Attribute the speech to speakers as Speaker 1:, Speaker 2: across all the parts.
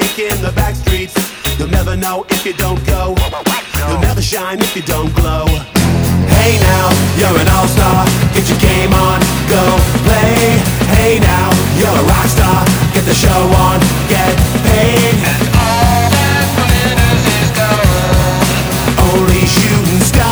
Speaker 1: taking the back streets? You'll never know if you don't go. You'll never shine if you don't glow. Hey now, you're an all-star. Get your game on, go play. Hey now, you're a rock star. Get the show on, get paid.
Speaker 2: And All that glitters is gold.
Speaker 1: Only shooting stars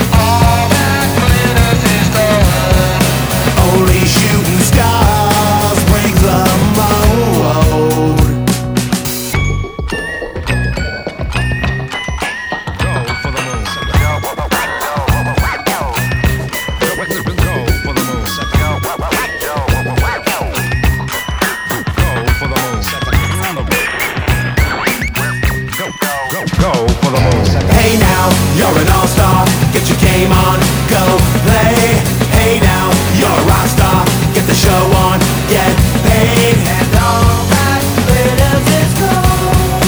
Speaker 1: You're an all-star. Get your game on, go play. Hey now, you're a rock star. Get the show on, get paid. And all that glitters is gold.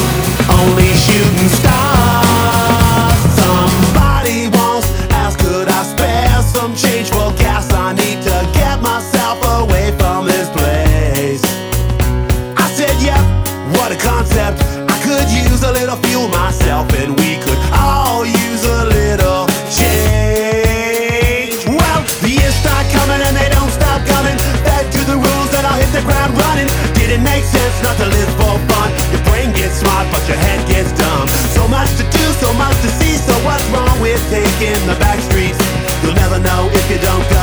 Speaker 1: Only shooting stars. Somebody once asked, could I spare some change for gas? I need to get myself away from this place. I said, yep, what a concept. Could use a little fuel myself, and we could all use a little change. Well, the years start coming and they don't stop coming. Back to the rules that I'll hit the ground running. Didn't make sense not to live for fun. Your brain gets smart, but your head gets dumb. So much to do, so much to see. So what's wrong with taking the back streets? You'll never know if you don't. Go!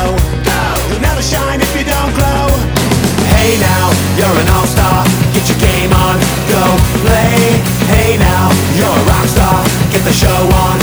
Speaker 1: The show on.